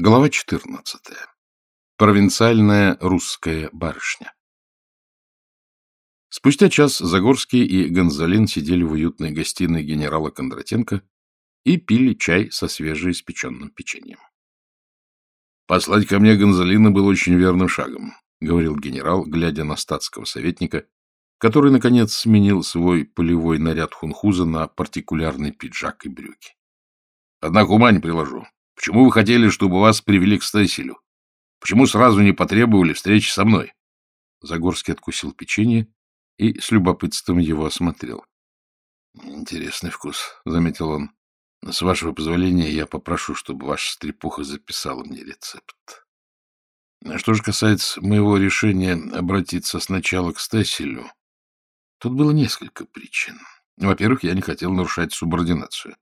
Глава 14. Провинциальная русская барышня. Спустя час Загорский и Гонзалин сидели в уютной гостиной генерала Кондратенко и пили чай со свежеиспеченным печеньем. «Послать ко мне Гонзалина было очень верным шагом», — говорил генерал, глядя на статского советника, который, наконец, сменил свой полевой наряд хунхуза на партикулярный пиджак и брюки. «Однако ума не приложу. Почему вы хотели, чтобы вас привели к Стесилю? Почему сразу не потребовали встречи со мной? Загорский откусил печенье и с любопытством его осмотрел. — Интересный вкус, — заметил он. — С вашего позволения я попрошу, чтобы ваша стрепуха записала мне рецепт. Что же касается моего решения обратиться сначала к Стесилю, тут было несколько причин. Во-первых, я не хотел нарушать субординацию.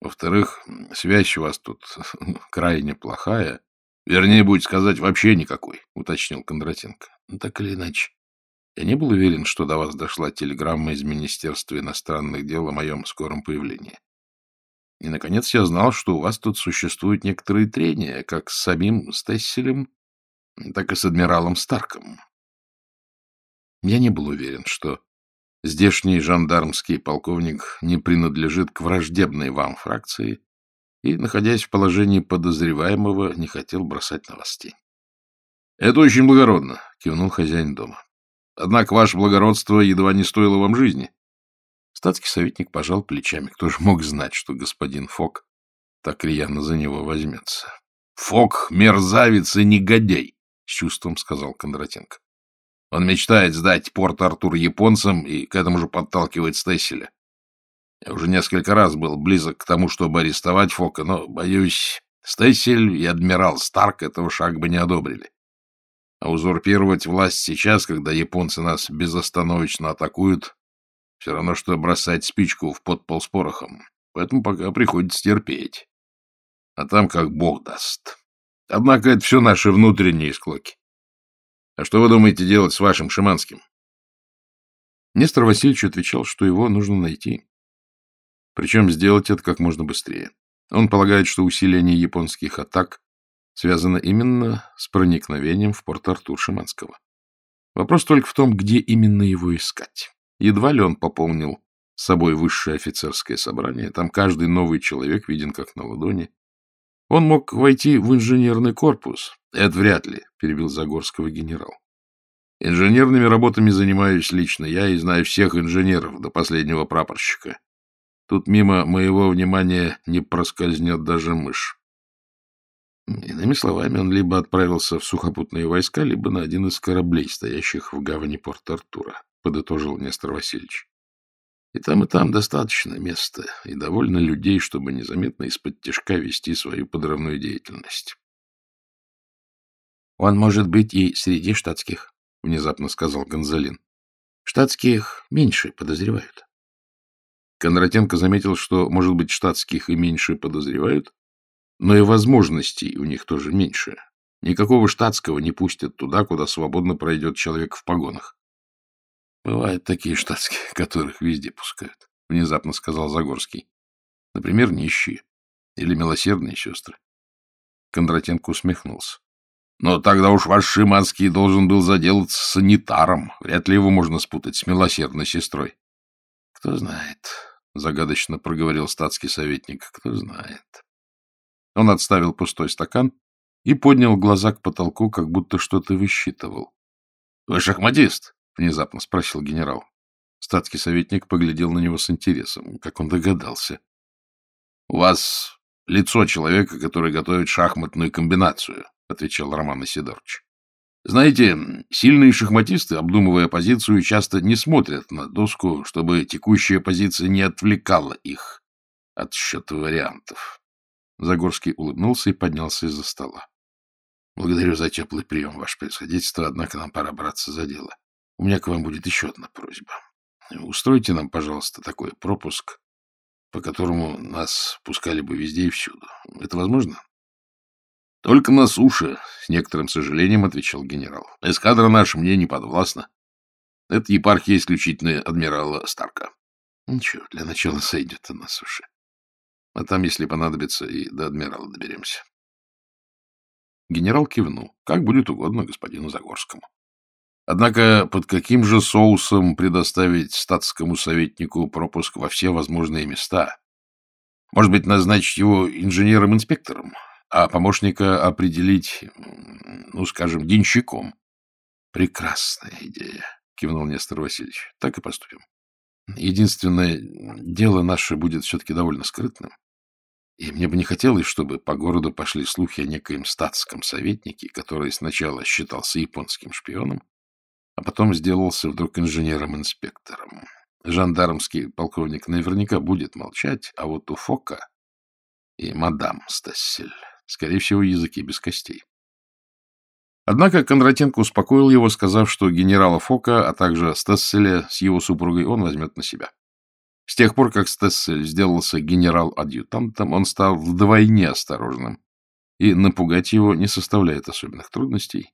Во-вторых, связь у вас тут крайне плохая. Вернее, будет сказать, вообще никакой, — уточнил Кондратенко. Ну, так или иначе. Я не был уверен, что до вас дошла телеграмма из Министерства иностранных дел о моем скором появлении. И, наконец, я знал, что у вас тут существуют некоторые трения, как с самим Стесселем, так и с адмиралом Старком. Я не был уверен, что Здешний жандармский полковник не принадлежит к враждебной вам фракции и, находясь в положении подозреваемого, не хотел бросать тень. — Это очень благородно, — кивнул хозяин дома. — Однако ваше благородство едва не стоило вам жизни. Статский советник пожал плечами. Кто же мог знать, что господин Фок так рьяно за него возьмется? — Фок — мерзавец и негодяй, — с чувством сказал Кондратенко. Он мечтает сдать Порт-Артур японцам и к этому же подталкивает Стесселя. Я уже несколько раз был близок к тому, чтобы арестовать Фока, но, боюсь, Стессель и адмирал Старк этого шага бы не одобрили. А узурпировать власть сейчас, когда японцы нас безостановочно атакуют, все равно, что бросать спичку в подпол с порохом. Поэтому пока приходится терпеть. А там как бог даст. Однако это все наши внутренние склоки. А что вы думаете делать с вашим Шиманским? Нестор Васильевич отвечал, что его нужно найти. Причем сделать это как можно быстрее. Он полагает, что усиление японских атак связано именно с проникновением в порт Артур Шиманского. Вопрос только в том, где именно его искать. Едва ли он пополнил с собой высшее офицерское собрание, там каждый новый человек виден как на ладони. Он мог войти в инженерный корпус, — Это вряд ли, — перебил Загорского генерал. — Инженерными работами занимаюсь лично я и знаю всех инженеров до последнего прапорщика. Тут мимо моего внимания не проскользнет даже мышь. Иными словами, он либо отправился в сухопутные войска, либо на один из кораблей, стоящих в гавани Порт-Артура, — подытожил Нестор Васильевич. И там, и там достаточно места, и довольно людей, чтобы незаметно из-под тяжка вести свою подрывную деятельность. Он может быть и среди штатских, — внезапно сказал Гонзалин. Штатских меньше подозревают. Кондратенко заметил, что, может быть, штатских и меньше подозревают, но и возможностей у них тоже меньше. Никакого штатского не пустят туда, куда свободно пройдет человек в погонах. — Бывают такие штатские, которых везде пускают, — внезапно сказал Загорский. — Например, нищие или милосердные сестры. Кондратенко усмехнулся. Но тогда уж ваш Шиманский должен был заделаться санитаром. Вряд ли его можно спутать с милосердной сестрой. — Кто знает, — загадочно проговорил статский советник, — кто знает. Он отставил пустой стакан и поднял глаза к потолку, как будто что-то высчитывал. — Вы шахматист? — внезапно спросил генерал. Статский советник поглядел на него с интересом, как он догадался. — У вас лицо человека, который готовит шахматную комбинацию, — отвечал Роман Исидорович. — Знаете, сильные шахматисты, обдумывая позицию, часто не смотрят на доску, чтобы текущая позиция не отвлекала их от счета вариантов. Загорский улыбнулся и поднялся из-за стола. — Благодарю за теплый прием, ваше происходительство, однако нам пора браться за дело. У меня к вам будет еще одна просьба. Устройте нам, пожалуйста, такой пропуск, по которому нас пускали бы везде и всюду. Это возможно? — Только на суше, — с некоторым сожалением отвечал генерал. — Эскадра наша мне не подвластна. Это епархия исключительно адмирала Старка. — Ничего, для начала сойдет на суше. А там, если понадобится, и до адмирала доберемся. Генерал кивнул. Как будет угодно господину Загорскому. Однако под каким же соусом предоставить статскому советнику пропуск во все возможные места? Может быть, назначить его инженером-инспектором, а помощника определить, ну, скажем, денщиком? Прекрасная идея, кивнул Нестор Васильевич. Так и поступим. Единственное, дело наше будет все-таки довольно скрытным. И мне бы не хотелось, чтобы по городу пошли слухи о некоем статском советнике, который сначала считался японским шпионом, а потом сделался вдруг инженером-инспектором. Жандармский полковник наверняка будет молчать, а вот у Фока и мадам Стассель, скорее всего, языки без костей. Однако Кондратенко успокоил его, сказав, что генерала Фока, а также Стасселя с его супругой он возьмет на себя. С тех пор, как Стессель сделался генерал-адъютантом, он стал вдвойне осторожным, и напугать его не составляет особенных трудностей.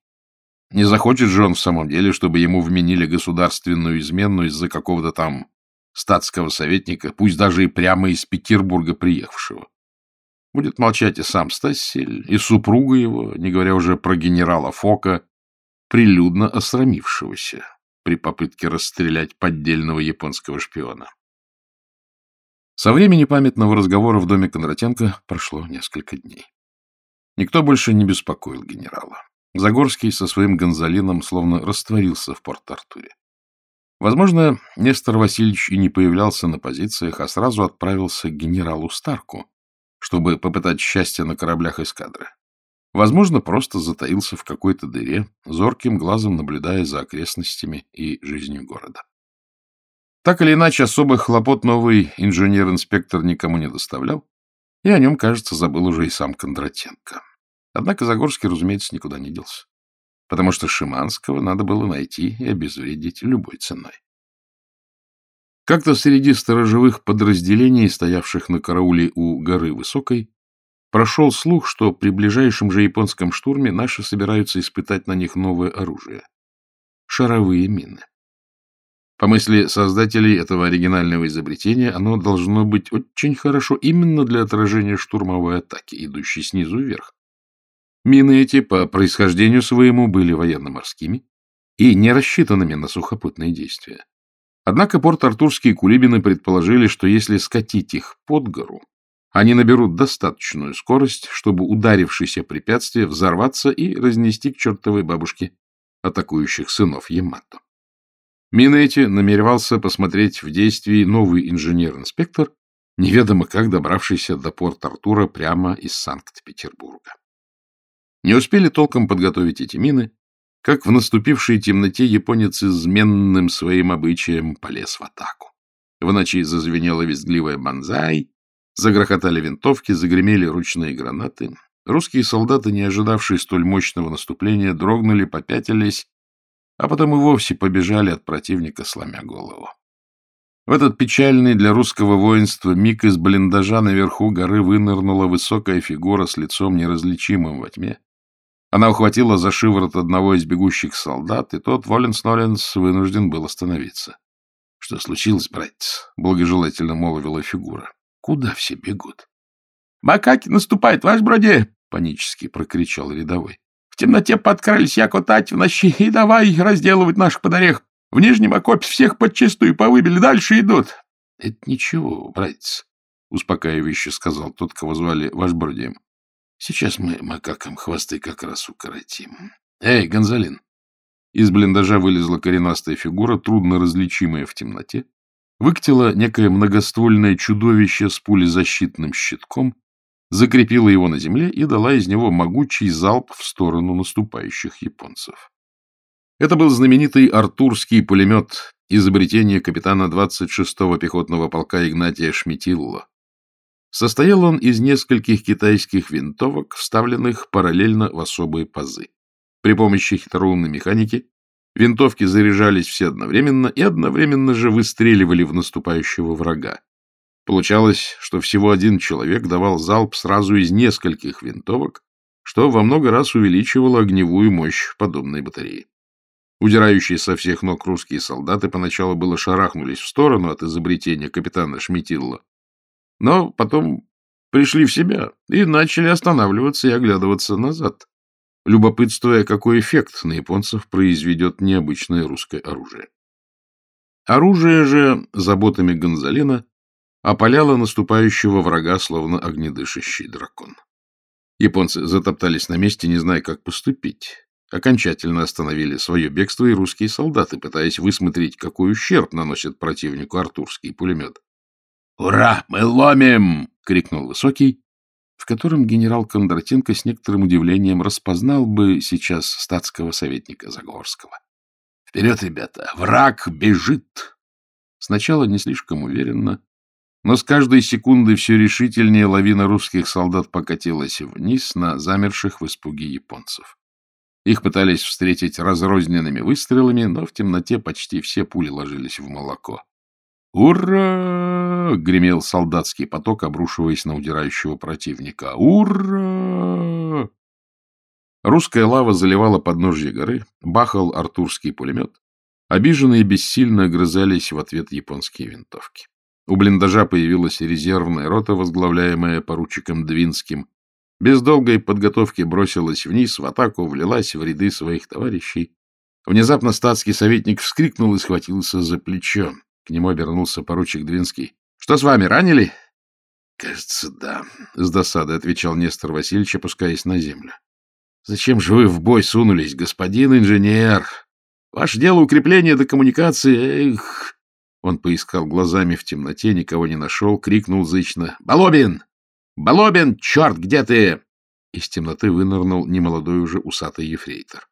Не захочет же он в самом деле, чтобы ему вменили государственную измену из-за какого-то там статского советника, пусть даже и прямо из Петербурга приехавшего. Будет молчать и сам Стассель, и супруга его, не говоря уже про генерала Фока, прилюдно осрамившегося при попытке расстрелять поддельного японского шпиона. Со времени памятного разговора в доме Кондратенко прошло несколько дней. Никто больше не беспокоил генерала. Загорский со своим Гонзолином словно растворился в Порт-Артуре. Возможно, Нестор Васильевич и не появлялся на позициях, а сразу отправился к генералу Старку, чтобы попытать счастье на кораблях эскадры. Возможно, просто затаился в какой-то дыре, зорким глазом наблюдая за окрестностями и жизнью города. Так или иначе, особых хлопот новый инженер-инспектор никому не доставлял, и о нем, кажется, забыл уже и сам Кондратенко. Однако Загорский, разумеется, никуда не делся, потому что Шиманского надо было найти и обезвредить любой ценой. Как-то среди сторожевых подразделений, стоявших на карауле у горы Высокой, прошел слух, что при ближайшем же японском штурме наши собираются испытать на них новое оружие — шаровые мины. По мысли создателей этого оригинального изобретения, оно должно быть очень хорошо именно для отражения штурмовой атаки, идущей снизу вверх. Мины эти по происхождению своему были военно-морскими и не рассчитанными на сухопутные действия. Однако порт-артурские кулибины предположили, что если скатить их под гору, они наберут достаточную скорость, чтобы ударившееся препятствие взорваться и разнести к чертовой бабушке атакующих сынов Ямато. Мины эти намеревался посмотреть в действии новый инженер-инспектор, неведомо как добравшийся до Порт-Артура прямо из Санкт-Петербурга. Не успели толком подготовить эти мины, как в наступившей темноте японец изменным своим обычаем полез в атаку. В ночи зазвенела визгливая банзай, загрохотали винтовки, загремели ручные гранаты. Русские солдаты, не ожидавшие столь мощного наступления, дрогнули, попятились, а потом и вовсе побежали от противника, сломя голову. В этот печальный для русского воинства миг из блиндажа наверху горы вынырнула высокая фигура с лицом неразличимым во тьме, она ухватила за шиворот одного из бегущих солдат, и тот, Воленс-Ноленс, вынужден был остановиться. — Что случилось, братец? — благожелательно молвила фигура. — Куда все бегут? — Макаки наступает, ваш броде! — панически прокричал рядовой. — В темноте подкрались яко тать в ночи, и давай разделывать наших подорех. В нижнем окопе всех подчистую повыбили, дальше идут. — Это ничего, братец, — успокаивающе сказал тот, кого звали ваш бродием. Сейчас мы макакам хвосты как раз укоротим. Эй, Гонзалин! Из блиндажа вылезла коренастая фигура, трудно различимая в темноте, выкатила некое многоствольное чудовище с пулезащитным щитком, закрепила его на земле и дала из него могучий залп в сторону наступающих японцев. Это был знаменитый артурский пулемет, изобретение капитана 26-го пехотного полка Игнатия Шметилла. Состоял он из нескольких китайских винтовок, вставленных параллельно в особые пазы. При помощи хитроумной механики винтовки заряжались все одновременно и одновременно же выстреливали в наступающего врага. Получалось, что всего один человек давал залп сразу из нескольких винтовок, что во много раз увеличивало огневую мощь подобной батареи. Удирающие со всех ног русские солдаты поначалу было шарахнулись в сторону от изобретения капитана Шмитилла, но потом пришли в себя и начали останавливаться и оглядываться назад. любопытствуя, какой эффект на японцев произведет необычное русское оружие. Оружие же, заботами Гонзалина, опаляло наступающего врага, словно огнедышащий дракон. Японцы затоптались на месте, не зная, как поступить. Окончательно остановили свое бегство и русские солдаты, пытаясь высмотреть, какой ущерб наносит противнику артурский пулемет. «Ура! Мы ломим!» — крикнул Высокий, в котором генерал Кондратенко с некоторым удивлением распознал бы сейчас статского советника Загорского. «Вперед, ребята! Враг бежит!» Сначала не слишком уверенно, но с каждой секундой все решительнее лавина русских солдат покатилась вниз на замерших в испуге японцев. Их пытались встретить разрозненными выстрелами, но в темноте почти все пули ложились в молоко. «Ура!» — гремел солдатский поток, обрушиваясь на удирающего противника. «Ура!» Русская лава заливала подножье горы, бахал артурский пулемет. Обиженные бессильно огрызались в ответ японские винтовки. У блиндажа появилась резервная рота, возглавляемая поручиком Двинским, без долгой подготовки бросилась вниз, в атаку, влилась в ряды своих товарищей. Внезапно статский советник вскрикнул и схватился за плечо. К нему обернулся поручик Двинский. — Что с вами, ранили? — Кажется, да, — с досадой отвечал Нестор Васильевич, опускаясь на землю. — Зачем же вы в бой сунулись, господин инженер? Ваше дело укрепление до коммуникации. Эх! Он поискал глазами в темноте, никого не нашел, крикнул зычно. — Балобин! «Балобин, черт, где ты?» Из темноты вынырнул немолодой уже усатый ефрейтор.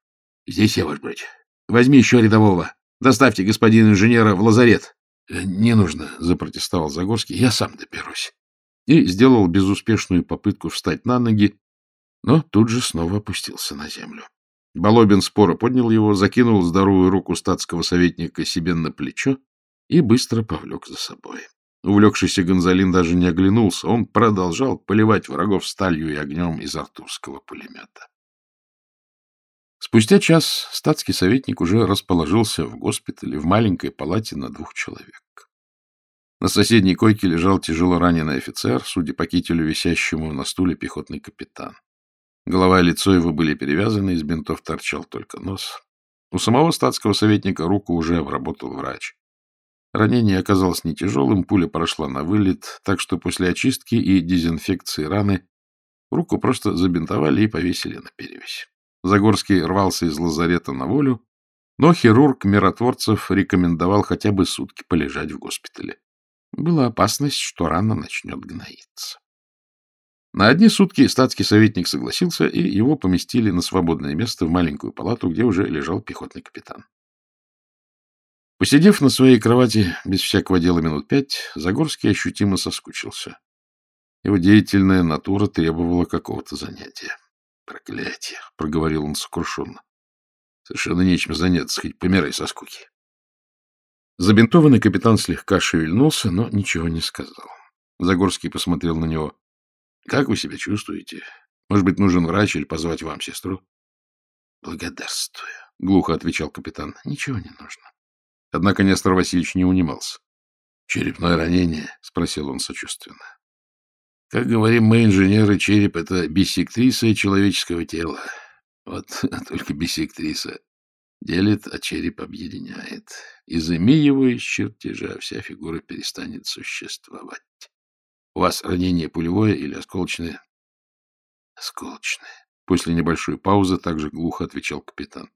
«Здесь я, ваш брать. Возьми еще рядового. Доставьте господина инженера в лазарет». «Э, «Не нужно», — запротестовал Загорский. «Я сам доберусь». И сделал безуспешную попытку встать на ноги, но тут же снова опустился на землю. Балобин споро поднял его, закинул здоровую руку статского советника себе на плечо и быстро повлек за собой. Увлекшийся Гонзалин даже не оглянулся, он продолжал поливать врагов сталью и огнем из артурского пулемета. Спустя час статский советник уже расположился в госпитале в маленькой палате на двух человек. На соседней койке лежал тяжело раненый офицер, судя по кителю, висящему на стуле пехотный капитан. Голова и лицо его были перевязаны, из бинтов торчал только нос. У самого статского советника руку уже обработал врач. Ранение оказалось не тяжелым, пуля прошла на вылет, так что после очистки и дезинфекции раны руку просто забинтовали и повесили на перевязь. Загорский рвался из лазарета на волю, но хирург миротворцев рекомендовал хотя бы сутки полежать в госпитале. Была опасность, что рана начнет гноиться. На одни сутки статский советник согласился, и его поместили на свободное место в маленькую палату, где уже лежал пехотный капитан. Посидев на своей кровати без всякого дела минут пять, Загорский ощутимо соскучился. Его деятельная натура требовала какого-то занятия. «Проклятие!» — проговорил он сокрушенно. «Совершенно нечем заняться, хоть помирай со скуки». Забинтованный капитан слегка шевельнулся, но ничего не сказал. Загорский посмотрел на него. — Как вы себя чувствуете? Может быть, нужен врач или позвать вам сестру? — Благодарствую, — глухо отвечал капитан. — Ничего не нужно. Однако Нестор Васильевич не унимался. — Черепное ранение? — спросил он сочувственно. — Как говорим мы, инженеры, череп — это биссектриса человеческого тела. Вот только биссектриса делит, а череп объединяет. Изыми его из чертежа, вся фигура перестанет существовать. У вас ранение пулевое или осколочное? — Осколочное. После небольшой паузы также глухо отвечал капитан.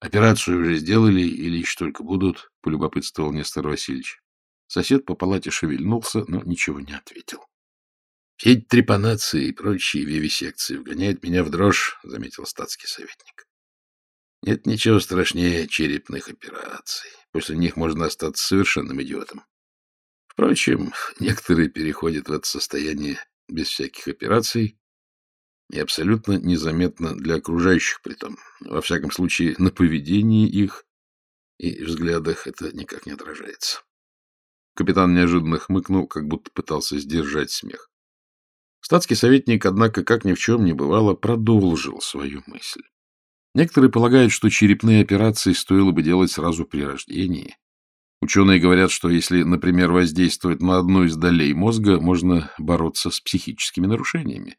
Операцию уже сделали или еще только будут? — полюбопытствовал Нестор Васильевич. Сосед по палате шевельнулся, но ничего не ответил. — Все эти трепанации и прочие вивисекции вгоняют меня в дрожь, — заметил статский советник. — Нет ничего страшнее черепных операций. После них можно остаться совершенным идиотом. Впрочем, некоторые переходят в это состояние без всяких операций, и абсолютно незаметно для окружающих при том. Во всяком случае, на поведении их и взглядах это никак не отражается. Капитан неожиданно хмыкнул, как будто пытался сдержать смех. Статский советник, однако, как ни в чем не бывало, продолжил свою мысль. Некоторые полагают, что черепные операции стоило бы делать сразу при рождении. Ученые говорят, что если, например, воздействовать на одну из долей мозга, можно бороться с психическими нарушениями.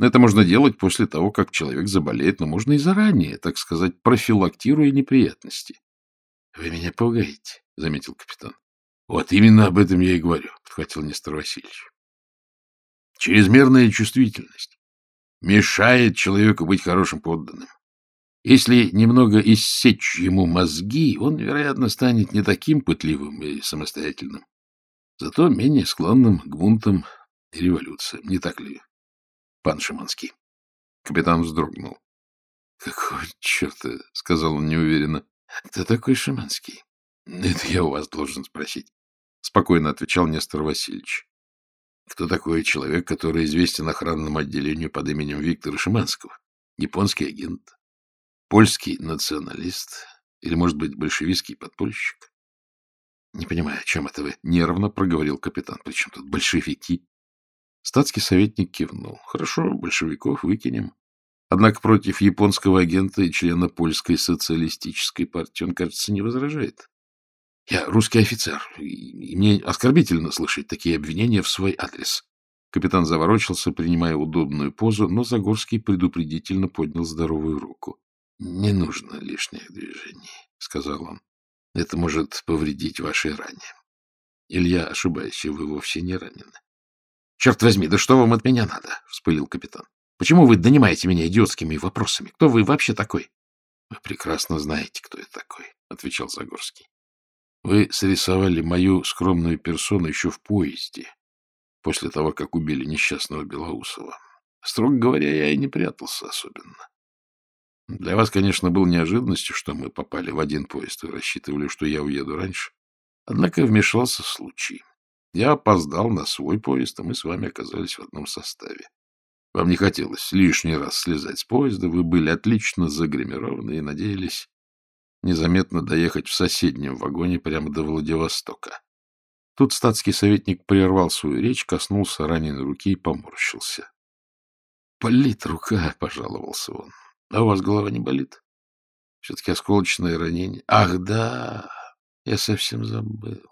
Это можно делать после того, как человек заболеет, но можно и заранее, так сказать, профилактируя неприятности. — Вы меня пугаете, — заметил капитан. — Вот именно об этом я и говорю, — подхватил Нестор Васильевич. Чрезмерная чувствительность мешает человеку быть хорошим подданным. Если немного иссечь ему мозги, он, вероятно, станет не таким пытливым и самостоятельным, зато менее склонным к бунтам и революциям. Не так ли, пан Шиманский? Капитан вздрогнул. — Какого черта? — сказал он неуверенно. — Кто такой Шиманский? — Это я у вас должен спросить. — спокойно отвечал Нестор Васильевич. — Кто такой человек, который известен охранному отделению под именем Виктора Шиманского? Японский агент? Польский националист? Или, может быть, большевистский подпольщик? — Не понимаю, о чем это вы? — нервно проговорил капитан. — Причем тут большевики? Статский советник кивнул. — Хорошо, большевиков выкинем. Однако против японского агента и члена польской социалистической партии он, кажется, не возражает. Я русский офицер, и мне оскорбительно слышать такие обвинения в свой адрес. Капитан заворочился, принимая удобную позу, но Загорский предупредительно поднял здоровую руку. — Не нужно лишних движений, — сказал он. — Это может повредить вашей ране. Или я ошибаюсь, вы вовсе не ранены. — Черт возьми, да что вам от меня надо? — вспылил капитан. — Почему вы донимаете меня идиотскими вопросами? Кто вы вообще такой? — Вы прекрасно знаете, кто я такой, — отвечал Загорский. — Вы срисовали мою скромную персону еще в поезде, после того, как убили несчастного Белоусова. Строго говоря, я и не прятался особенно. Для вас, конечно, был неожиданностью, что мы попали в один поезд и рассчитывали, что я уеду раньше. Однако вмешался случай. Я опоздал на свой поезд, а мы с вами оказались в одном составе. Вам не хотелось лишний раз слезать с поезда, вы были отлично загримированы и надеялись незаметно доехать в соседнем вагоне прямо до Владивостока. Тут статский советник прервал свою речь, коснулся раненой руки и поморщился. — Болит рука, — пожаловался он. А у вас голова не болит? Все-таки осколочное ранение. Ах, да, я совсем забыл.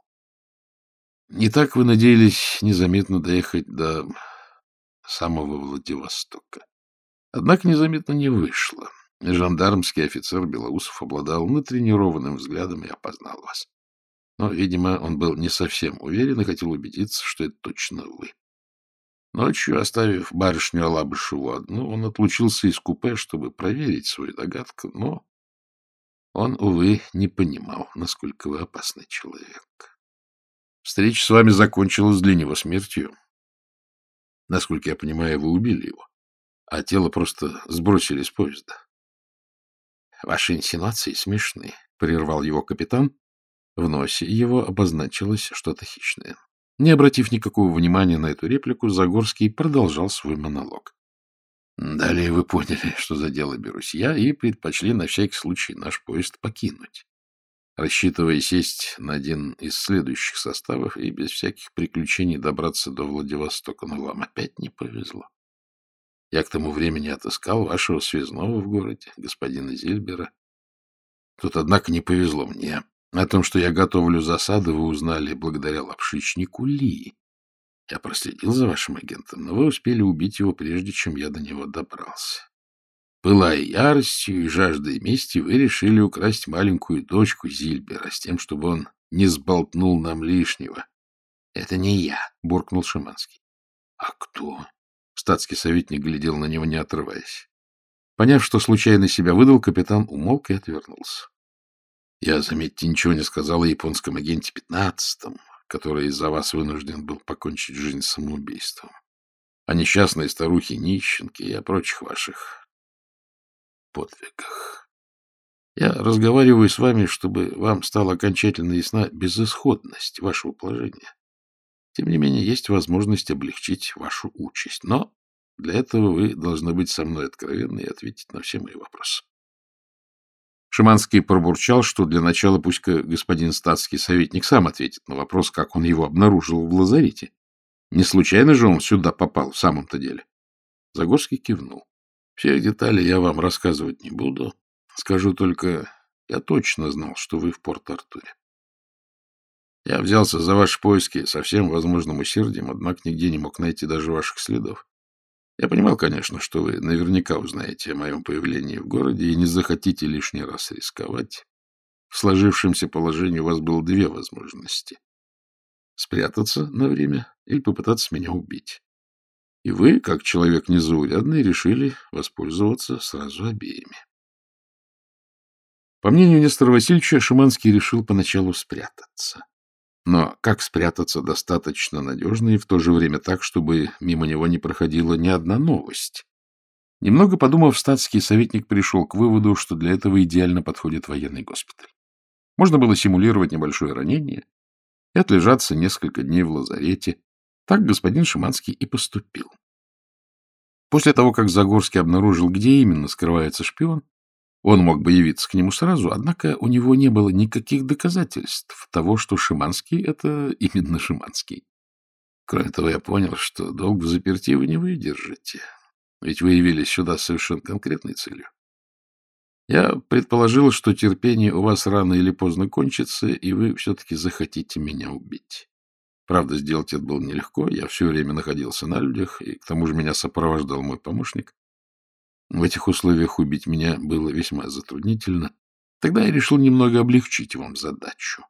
Не так вы надеялись незаметно доехать до самого Владивостока. Однако незаметно не вышло. Жандармский офицер Белоусов обладал натренированным взглядом и опознал вас. Но, видимо, он был не совсем уверен и хотел убедиться, что это точно вы. Ночью, оставив барышню Алабышеву одну, он отлучился из купе, чтобы проверить свою догадку, но он, увы, не понимал, насколько вы опасный человек. Встреча с вами закончилась для него смертью. Насколько я понимаю, вы убили его, а тело просто сбросили с поезда. — Ваши инсинуации смешны, — прервал его капитан. В носе его обозначилось что-то хищное. Не обратив никакого внимания на эту реплику, Загорский продолжал свой монолог. Далее вы поняли, что за дело берусь я, и предпочли на всякий случай наш поезд покинуть, рассчитывая сесть на один из следующих составов и без всяких приключений добраться до Владивостока. Но вам опять не повезло. Я к тому времени отыскал вашего связного в городе, господина Зильбера. Тут, однако, не повезло мне. О том, что я готовлю засады, вы узнали благодаря лапшичнику Ли. Я проследил за вашим агентом, но вы успели убить его, прежде чем я до него добрался. Пылая яростью и жаждой мести, вы решили украсть маленькую дочку Зильбера с тем, чтобы он не сболтнул нам лишнего. — Это не я, — буркнул Шиманский. — А кто? Статский советник глядел на него, не отрываясь. Поняв, что случайно себя выдал, капитан умолк и отвернулся. Я, заметьте, ничего не сказал о японском агенте пятнадцатом, который из-за вас вынужден был покончить жизнь самоубийством, о несчастной старухе Нищенке и о прочих ваших подвигах. Я разговариваю с вами, чтобы вам стала окончательно ясна безысходность вашего положения. Тем не менее, есть возможность облегчить вашу участь, но для этого вы должны быть со мной откровенны и ответить на все мои вопросы. Шиманский пробурчал, что для начала пусть господин статский советник сам ответит на вопрос, как он его обнаружил в лазарете. Не случайно же он сюда попал в самом-то деле. Загорский кивнул. Все детали я вам рассказывать не буду. Скажу только, я точно знал, что вы в Порт-Артуре. Я взялся за ваши поиски со всем возможным усердием, однако нигде не мог найти даже ваших следов. Я понимал, конечно, что вы наверняка узнаете о моем появлении в городе и не захотите лишний раз рисковать. В сложившемся положении у вас было две возможности. Спрятаться на время или попытаться меня убить. И вы, как человек незаурядный, решили воспользоваться сразу обеими. По мнению Нестора Васильевича, Шиманский решил поначалу спрятаться. Но как спрятаться достаточно надежно и в то же время так, чтобы мимо него не проходила ни одна новость? Немного подумав, статский советник пришел к выводу, что для этого идеально подходит военный госпиталь. Можно было симулировать небольшое ранение и отлежаться несколько дней в лазарете. Так господин Шиманский и поступил. После того, как Загорский обнаружил, где именно скрывается шпион, он мог бы явиться к нему сразу, однако у него не было никаких доказательств того, что Шиманский — это именно Шиманский. Кроме того, я понял, что долг в заперти вы не выдержите, ведь вы явились сюда с совершенно конкретной целью. Я предположил, что терпение у вас рано или поздно кончится, и вы все-таки захотите меня убить. Правда, сделать это было нелегко, я все время находился на людях, и к тому же меня сопровождал мой помощник. В этих условиях убить меня было весьма затруднительно. Тогда я решил немного облегчить вам задачу.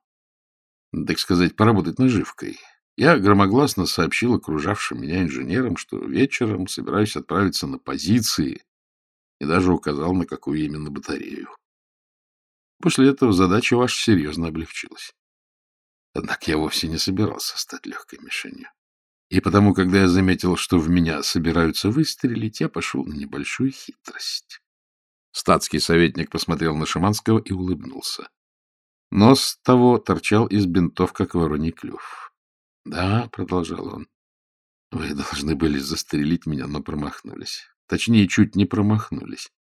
Так сказать, поработать наживкой. Я громогласно сообщил окружавшим меня инженерам, что вечером собираюсь отправиться на позиции, и даже указал, на какую именно батарею. После этого задача ваша серьезно облегчилась. Однако я вовсе не собирался стать легкой мишенью. И потому, когда я заметил, что в меня собираются выстрелить, я пошел на небольшую хитрость. Статский советник посмотрел на Шиманского и улыбнулся. Нос того торчал из бинтов, как вороний клюв. — Да, — продолжал он, — вы должны были застрелить меня, но промахнулись. Точнее, чуть не промахнулись.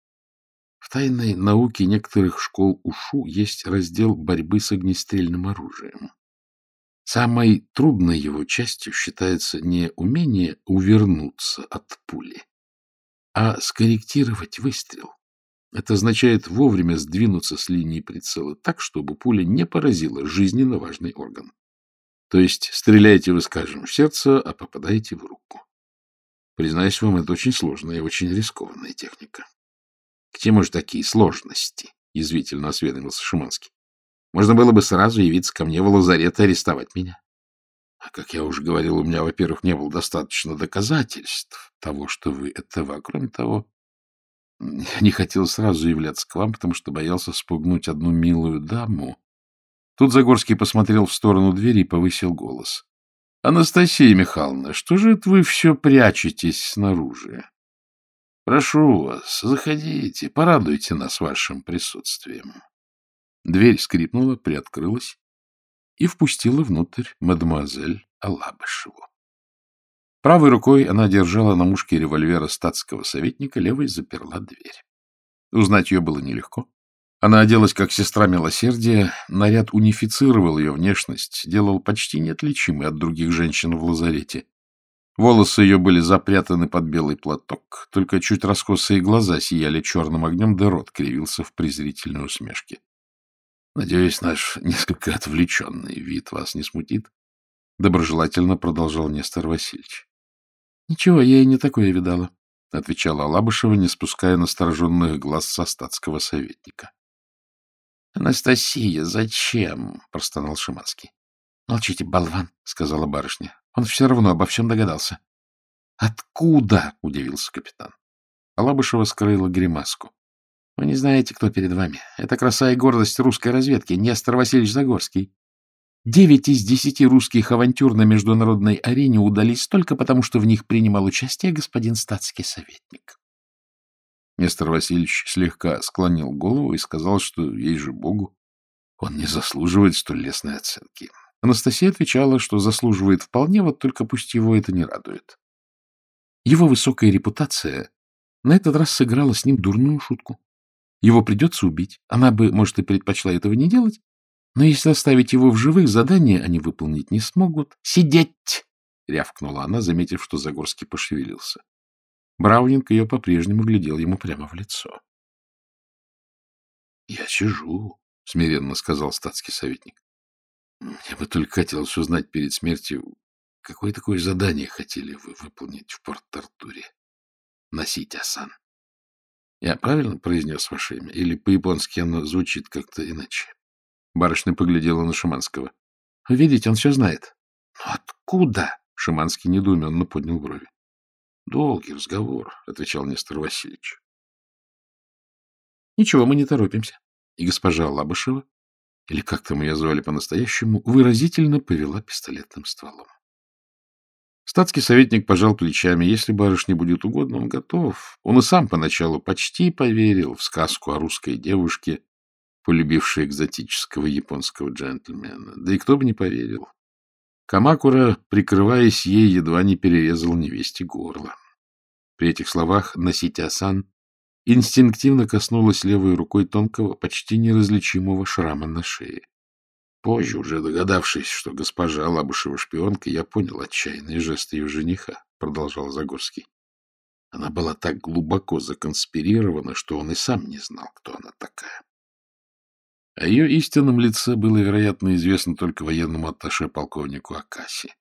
В тайной науке некоторых школ УШУ есть раздел борьбы с огнестрельным оружием. Самой трудной его частью считается не умение увернуться от пули, а скорректировать выстрел. Это означает вовремя сдвинуться с линии прицела так, чтобы пуля не поразила жизненно важный орган. То есть стреляете вы, скажем, в сердце, а попадаете в руку. Признаюсь вам, это очень сложная и очень рискованная техника. — К чему же такие сложности? — язвительно осведомился Шиманский. Можно было бы сразу явиться ко мне в лазарет и арестовать меня. А как я уже говорил, у меня, во-первых, не было достаточно доказательств того, что вы этого. А кроме того, я не хотел сразу являться к вам, потому что боялся спугнуть одну милую даму. Тут Загорский посмотрел в сторону двери и повысил голос. — Анастасия Михайловна, что же это вы все прячетесь снаружи? Прошу вас, заходите, порадуйте нас вашим присутствием. Дверь скрипнула, приоткрылась и впустила внутрь мадемуазель Алабышеву. Правой рукой она держала на мушке револьвера статского советника, левой заперла дверь. Узнать ее было нелегко. Она оделась как сестра милосердия, наряд унифицировал ее внешность, делал почти неотличимой от других женщин в лазарете. Волосы ее были запрятаны под белый платок, только чуть раскосые глаза сияли черным огнем, да рот кривился в презрительной усмешке. Надеюсь, наш несколько отвлеченный вид вас не смутит? Доброжелательно продолжал Нестор Васильевич. — Ничего, я и не такое видала, — отвечала Алабышева, не спуская настороженных глаз со статского советника. — Анастасия, зачем? — простонал Шиманский. — Молчите, болван, — сказала барышня. — Он все равно обо всем догадался. — Откуда? — удивился капитан. Алабышева скрыла гримаску. Вы не знаете, кто перед вами. Это краса и гордость русской разведки, Нестор Васильевич Загорский. Девять из десяти русских авантюр на международной арене удались только потому, что в них принимал участие господин статский советник. Нестор Васильевич слегка склонил голову и сказал, что ей же Богу, он не заслуживает столь лестной оценки. Анастасия отвечала, что заслуживает вполне, вот только пусть его это не радует. Его высокая репутация на этот раз сыграла с ним дурную шутку. Его придется убить. Она бы, может, и предпочла этого не делать, но если оставить его в живых, задание они выполнить не смогут. «Сидеть!» — рявкнула она, заметив, что Загорский пошевелился. Браунинг ее по-прежнему глядел ему прямо в лицо. — Я сижу, — смиренно сказал статский советник. — Мне бы только хотелось узнать перед смертью, какое такое задание хотели вы выполнить в Порт-Артуре. носить асан. Я правильно произнес ваше имя? Или по-японски оно звучит как-то иначе? Барышня поглядела на Шиманского. — Видите, он все знает. — Но откуда? — Шиманский недоуменно поднял брови. — Долгий разговор, — отвечал Нестор Васильевич. — Ничего, мы не торопимся. И госпожа Лабышева, или как там ее звали по-настоящему, выразительно повела пистолетным стволом. Статский советник пожал плечами. Если барышне будет угодно, он готов. Он и сам поначалу почти поверил в сказку о русской девушке, полюбившей экзотического японского джентльмена. Да и кто бы не поверил. Камакура, прикрываясь ей, едва не перерезал невесте горло. При этих словах Насити-асан инстинктивно коснулась левой рукой тонкого, почти неразличимого шрама на шее. Позже, уже догадавшись, что госпожа Лабушева шпионка, я понял отчаянные жесты ее жениха, — продолжал Загорский. Она была так глубоко законспирирована, что он и сам не знал, кто она такая. О ее истинном лице было, вероятно, известно только военному атташе полковнику Акаси.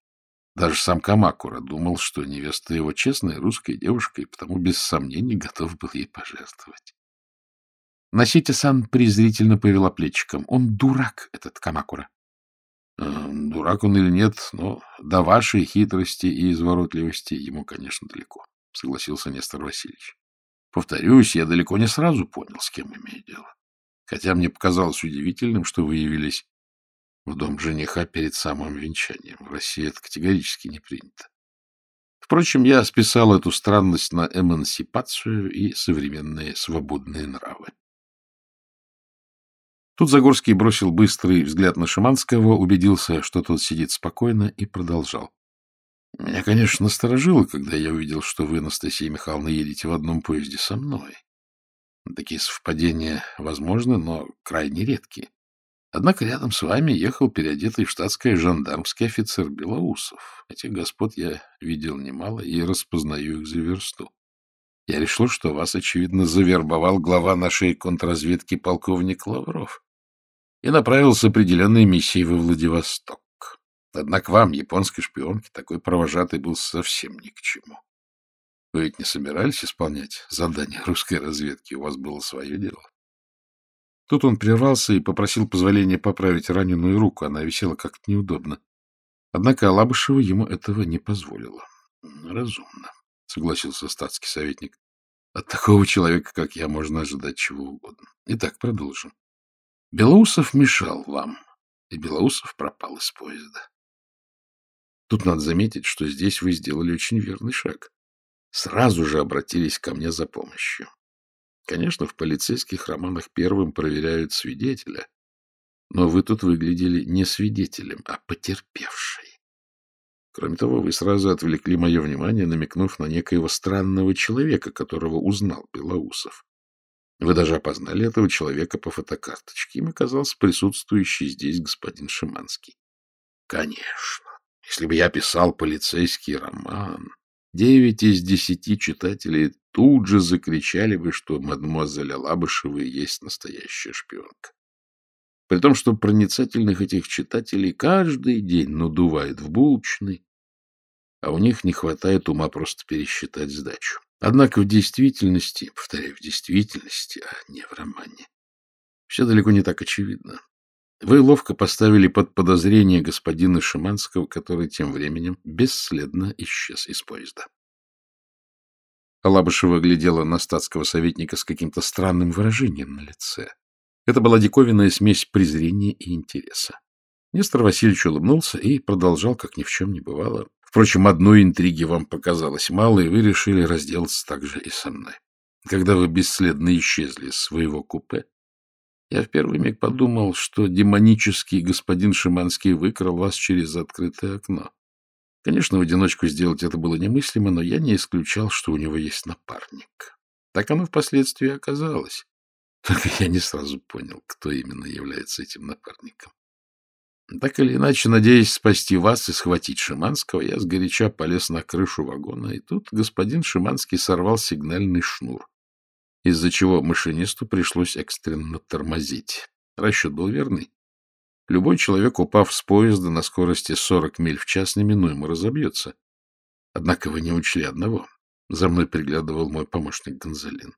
Даже сам Камакура думал, что невеста его честная русская девушка, и потому без сомнений готов был ей пожертвовать. Носите-сан презрительно повела плечиком. Он дурак, этот Камакура. Э, дурак он или нет, но до вашей хитрости и изворотливости ему, конечно, далеко, — согласился Нестор Васильевич. Повторюсь, я далеко не сразу понял, с кем имею дело. Хотя мне показалось удивительным, что вы явились в дом жениха перед самым венчанием. В России это категорически не принято. Впрочем, я списал эту странность на эмансипацию и современные свободные нравы. Тут Загорский бросил быстрый взгляд на Шиманского, убедился, что тот сидит спокойно, и продолжал. — Меня, конечно, насторожило, когда я увидел, что вы, Анастасия Михайловна, едете в одном поезде со мной. Такие совпадения возможны, но крайне редкие. Однако рядом с вами ехал переодетый в штатское жандармский офицер Белоусов. Этих господ я видел немало и распознаю их за версту. Я решил, что вас, очевидно, завербовал глава нашей контрразведки полковник Лавров и направил с определенной миссией во Владивосток. Однако вам, японской шпионке, такой провожатый был совсем ни к чему. Вы ведь не собирались исполнять задание русской разведки, у вас было свое дело. Тут он прервался и попросил позволения поправить раненую руку, она висела как-то неудобно. Однако Алабышева ему этого не позволила. — Разумно, — согласился статский советник. — От такого человека, как я, можно ожидать чего угодно. Итак, продолжим. Белоусов мешал вам, и Белоусов пропал из поезда. Тут надо заметить, что здесь вы сделали очень верный шаг. Сразу же обратились ко мне за помощью. Конечно, в полицейских романах первым проверяют свидетеля, но вы тут выглядели не свидетелем, а потерпевшей. Кроме того, вы сразу отвлекли мое внимание, намекнув на некоего странного человека, которого узнал Белоусов. Вы даже опознали этого человека по фотокарточке. Им оказался присутствующий здесь господин Шиманский. Конечно. Если бы я писал полицейский роман, девять из десяти читателей тут же закричали бы, что мадемуазель Алабышева есть настоящая шпионка. При том, что проницательных этих читателей каждый день надувает в булочной, а у них не хватает ума просто пересчитать сдачу. Однако в действительности, повторяю, в действительности, а не в романе, все далеко не так очевидно. Вы ловко поставили под подозрение господина Шиманского, который тем временем бесследно исчез из поезда. Алабышева глядела на статского советника с каким-то странным выражением на лице. Это была диковинная смесь презрения и интереса. Нестор Васильевич улыбнулся и продолжал, как ни в чем не бывало. Впрочем, одной интриги вам показалось мало, и вы решили разделаться так же и со мной. Когда вы бесследно исчезли из своего купе, я в первый миг подумал, что демонический господин Шиманский выкрал вас через открытое окно. Конечно, в одиночку сделать это было немыслимо, но я не исключал, что у него есть напарник. Так оно впоследствии оказалось. Только я не сразу понял, кто именно является этим напарником. Так или иначе, надеясь спасти вас и схватить Шиманского, я сгоряча полез на крышу вагона, и тут господин Шиманский сорвал сигнальный шнур, из-за чего машинисту пришлось экстренно тормозить. Расчет был верный. Любой человек, упав с поезда на скорости 40 миль в час, неминуемо разобьется. Однако вы не учли одного. За мной приглядывал мой помощник Гонзалин.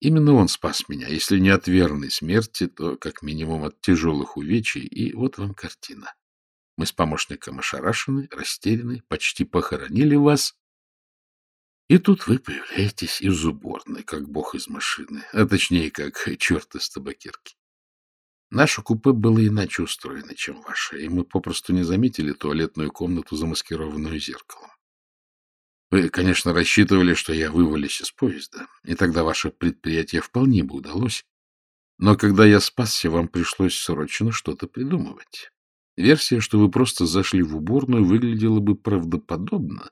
Именно он спас меня, если не от верной смерти, то как минимум от тяжелых увечий, и вот вам картина. Мы с помощником ошарашены, растеряны, почти похоронили вас. И тут вы появляетесь из уборной, как бог из машины, а точнее, как черт из табакерки. Наше купе было иначе устроено, чем ваше, и мы попросту не заметили туалетную комнату, замаскированную зеркалом. Вы, конечно, рассчитывали, что я вывалюсь из поезда, и тогда ваше предприятие вполне бы удалось. Но когда я спасся, вам пришлось срочно что-то придумывать. Версия, что вы просто зашли в уборную, выглядела бы правдоподобно,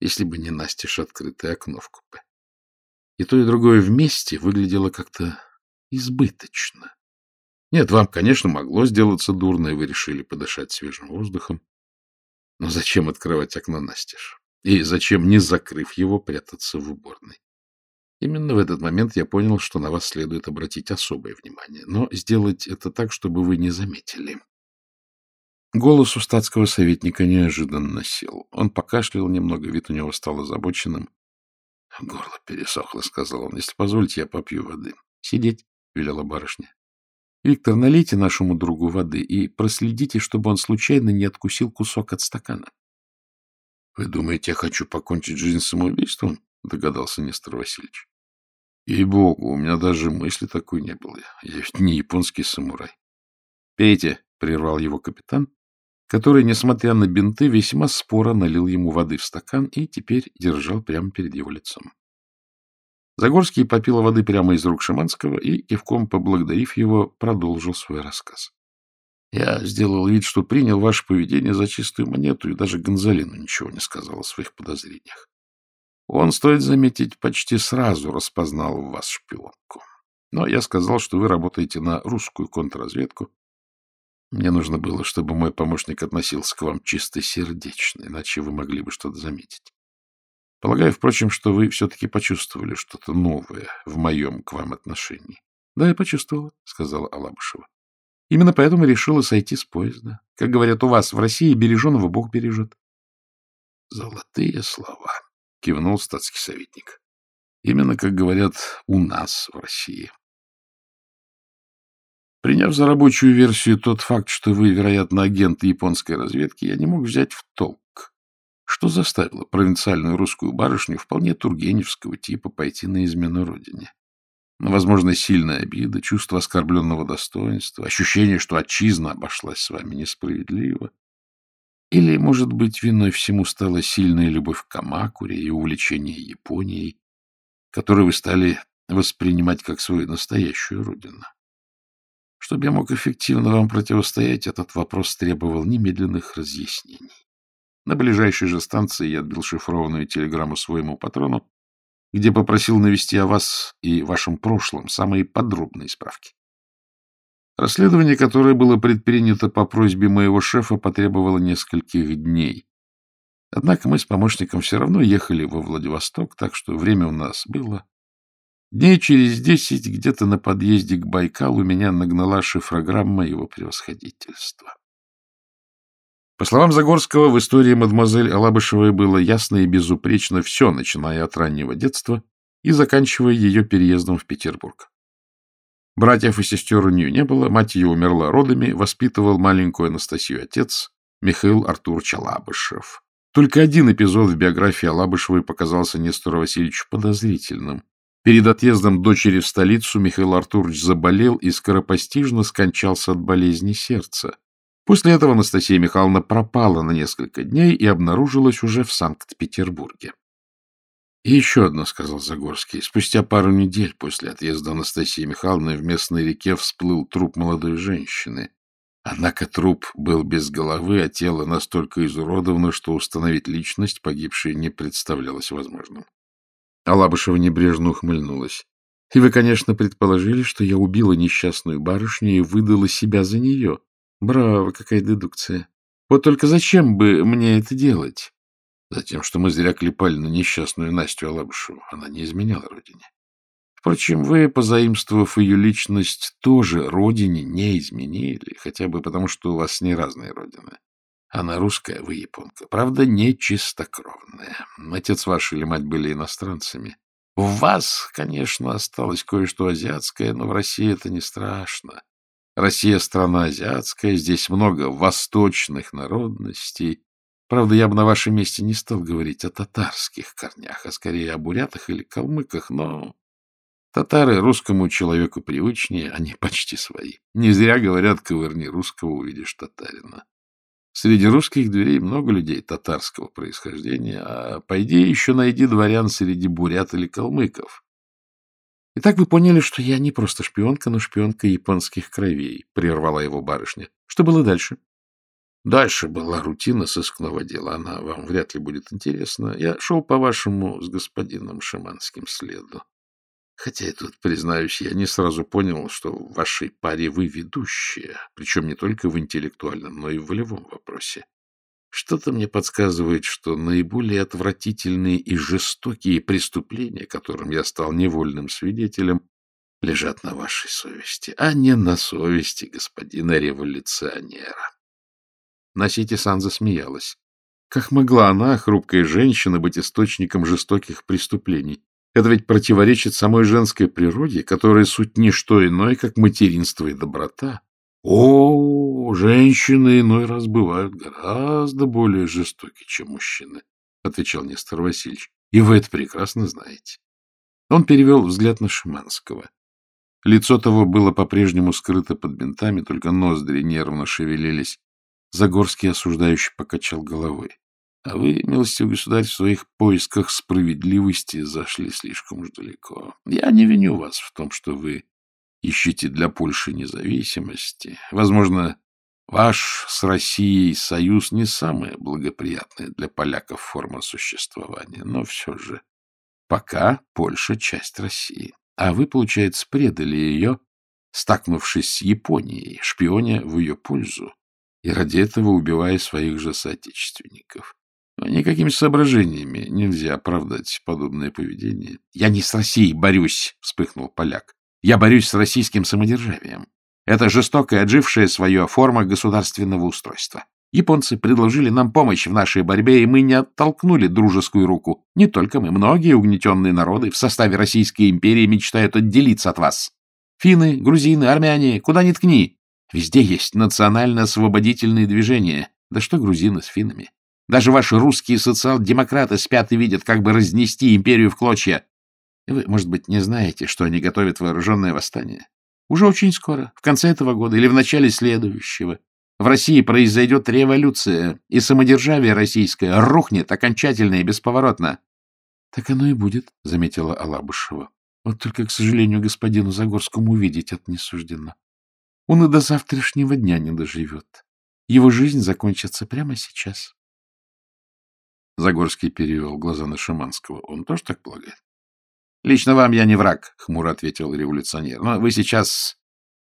если бы не настежь открытое окно в купе. И то, и другое вместе выглядело как-то избыточно. Нет, вам, конечно, могло сделаться дурно, и вы решили подышать свежим воздухом. Но зачем открывать окно настежь? И зачем, не закрыв его, прятаться в уборной? Именно в этот момент я понял, что на вас следует обратить особое внимание, но сделать это так, чтобы вы не заметили. Голос у статского советника неожиданно сел. Он покашлял немного, вид у него стал озабоченным. — Горло пересохло, — сказал он. — Если позволите, я попью воды. — Сидеть, — велела барышня. — Виктор, налейте нашему другу воды и проследите, чтобы он случайно не откусил кусок от стакана. — Вы думаете, я хочу покончить жизнь самоубийством? — догадался Нестор Васильевич. — Ей-богу, у меня даже мысли такой не было. Я ведь не японский самурай. — Пейте, — прервал его капитан, который, несмотря на бинты, весьма споро налил ему воды в стакан и теперь держал прямо перед его лицом. Загорский попил воды прямо из рук Шиманского и, кивком поблагодарив его, продолжил свой рассказ. Я сделал вид, что принял ваше поведение за чистую монету, и даже Гонзалину ничего не сказал о своих подозрениях. Он, стоит заметить, почти сразу распознал в вас шпионку. Но я сказал, что вы работаете на русскую контрразведку. Мне нужно было, чтобы мой помощник относился к вам чистосердечно, иначе вы могли бы что-то заметить. Полагаю, впрочем, что вы все-таки почувствовали что-то новое в моем к вам отношении. — Да, я почувствовала, — сказала Алабышева. Именно поэтому решила сойти с поезда. Как говорят у вас, в России береженого Бог бережет. — Золотые слова, — кивнул статский советник. — Именно, как говорят, у нас в России. Приняв за рабочую версию тот факт, что вы, вероятно, агент японской разведки, я не мог взять в толк, что заставило провинциальную русскую барышню вполне тургеневского типа пойти на измену родине. Возможно, сильная обида, чувство оскорбленного достоинства, ощущение, что отчизна обошлась с вами несправедливо. Или, может быть, виной всему стала сильная любовь к Камакуре и увлечение Японией, которую вы стали воспринимать как свою настоящую родину. Чтобы я мог эффективно вам противостоять, этот вопрос требовал немедленных разъяснений. На ближайшей же станции я отбил шифрованную телеграмму своему патрону где попросил навести о вас и вашем прошлом самые подробные справки. Расследование, которое было предпринято по просьбе моего шефа, потребовало нескольких дней. Однако мы с помощником все равно ехали во Владивосток, так что время у нас было. Дней через десять где-то на подъезде к Байкалу меня нагнала шифрограмма его превосходительства. По словам Загорского, в истории мадемуазель Алабышевой было ясно и безупречно все, начиная от раннего детства и заканчивая ее переездом в Петербург. Братьев и сестер у нее не было, мать ее умерла родами, воспитывал маленькую Анастасию отец Михаил Артур Чалабышев. Только один эпизод в биографии Алабышевой показался Нестору Васильевичу подозрительным. Перед отъездом дочери в столицу Михаил Артурович заболел и скоропостижно скончался от болезни сердца. После этого Анастасия Михайловна пропала на несколько дней и обнаружилась уже в Санкт-Петербурге. — И еще одно, — сказал Загорский. Спустя пару недель после отъезда Анастасии Михайловны в местной реке всплыл труп молодой женщины. Однако труп был без головы, а тело настолько изуродовано, что установить личность погибшей не представлялось возможным. Алабышева небрежно ухмыльнулась. — И вы, конечно, предположили, что я убила несчастную барышню и выдала себя за нее. Браво, какая дедукция. Вот только зачем бы мне это делать? Затем, что мы зря клепали на несчастную Настю Алабышеву. Она не изменяла родине. Впрочем, вы, позаимствовав ее личность, тоже родине не изменили, хотя бы потому, что у вас не разные родины. Она русская, вы японка. Правда, не чистокровная. Отец ваш или мать были иностранцами. В вас, конечно, осталось кое-что азиатское, но в России это не страшно. Россия — страна азиатская, здесь много восточных народностей. Правда, я бы на вашем месте не стал говорить о татарских корнях, а скорее о бурятах или калмыках, но татары русскому человеку привычнее, они почти свои. Не зря говорят, ковырни русского, увидишь татарина. Среди русских дверей много людей татарского происхождения, а, по идее, еще найди дворян среди бурят или калмыков. Итак, вы поняли, что я не просто шпионка, но шпионка японских кровей, — прервала его барышня. Что было дальше? Дальше была рутина сыскного дела. Она вам вряд ли будет интересна. Я шел, по-вашему, с господином Шаманским следу. Хотя и тут, признаюсь, я не сразу понял, что в вашей паре вы ведущая, причем не только в интеллектуальном, но и в волевом вопросе. Что-то мне подсказывает, что наиболее отвратительные и жестокие преступления, которым я стал невольным свидетелем, лежат на вашей совести, а не на совести господина революционера. Насити-сан засмеялась. Как могла она, хрупкая женщина, быть источником жестоких преступлений? Это ведь противоречит самой женской природе, которая суть не что иное, как материнство и доброта. О, женщины иной раз бывают гораздо более жестоки, чем мужчины, — отвечал Нестор Васильевич. И вы это прекрасно знаете. Он перевел взгляд на Шиманского. Лицо того было по-прежнему скрыто под бинтами, только ноздри нервно шевелились. Загорский осуждающий покачал головой. А вы, милостивый государь, в своих поисках справедливости зашли слишком уж далеко. Я не виню вас в том, что вы ищете для Польши независимости. Возможно, ваш с Россией союз не самая благоприятная для поляков форма существования, но все же пока Польша — часть России. А вы, получается, предали ее, стакнувшись с Японией, шпионя в ее пользу, и ради этого убивая своих же соотечественников. Никакими соображениями нельзя оправдать подобное поведение. — Я не с Россией борюсь, — вспыхнул поляк. — Я борюсь с российским самодержавием. Это жестокая, отжившая свое форма государственного устройства. Японцы предложили нам помощь в нашей борьбе, и мы не оттолкнули дружескую руку. Не только мы, многие угнетенные народы в составе Российской империи мечтают отделиться от вас. Финны, грузины, армяне, куда ни ткни. Везде есть национально-освободительные движения. Да что грузины с финнами? Даже ваши русские социал-демократы спят и видят, как бы разнести империю в клочья. Вы, может быть, не знаете, что они готовят вооруженное восстание? Уже очень скоро, в конце этого года или в начале следующего, в России произойдет революция, и самодержавие российское рухнет окончательно и бесповоротно. — Так оно и будет, — заметила Алабушева. — Вот только, к сожалению, господину Загорскому увидеть это не суждено. Он и до завтрашнего дня не доживет. Его жизнь закончится прямо сейчас. Загорский перевел глаза на Шиманского. Он тоже так полагает? — Лично вам я не враг, — хмуро ответил революционер. — Но вы сейчас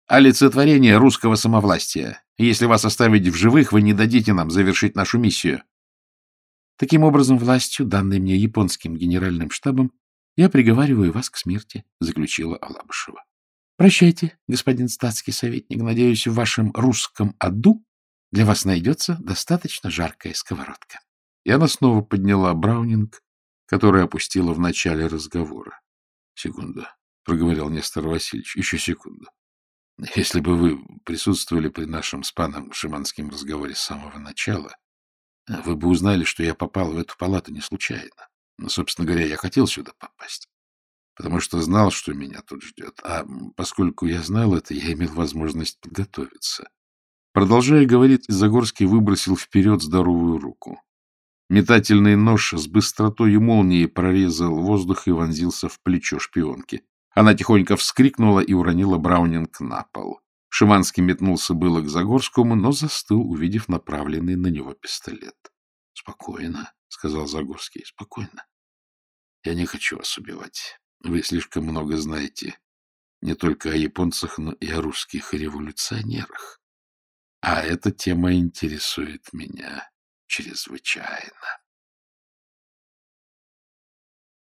олицетворение русского самовластия. Если вас оставить в живых, вы не дадите нам завершить нашу миссию. Таким образом, властью, данной мне японским генеральным штабом, я приговариваю вас к смерти, — заключила Алабышева. Прощайте, господин статский советник. Надеюсь, в вашем русском аду для вас найдется достаточно жаркая сковородка. И она снова подняла Браунинг, который опустила в начале разговора. — Секунду, — проговорил Нестор Васильевич, — еще секунду. Если бы вы присутствовали при нашем с паном Шиманским разговоре с самого начала, вы бы узнали, что я попал в эту палату не случайно. Но, собственно говоря, я хотел сюда попасть, потому что знал, что меня тут ждет. А поскольку я знал это, я имел возможность подготовиться. Продолжая говорить, Загорский выбросил вперед здоровую руку. Метательный нож с быстротой и молнией прорезал воздух и вонзился в плечо шпионки. Она тихонько вскрикнула и уронила Браунинг на пол. Шиманский метнулся было к Загорскому, но застыл, увидев направленный на него пистолет. — Спокойно, — сказал Загорский, — спокойно. Я не хочу вас убивать. Вы слишком много знаете не только о японцах, но и о русских революционерах. А эта тема интересует меня чрезвычайно.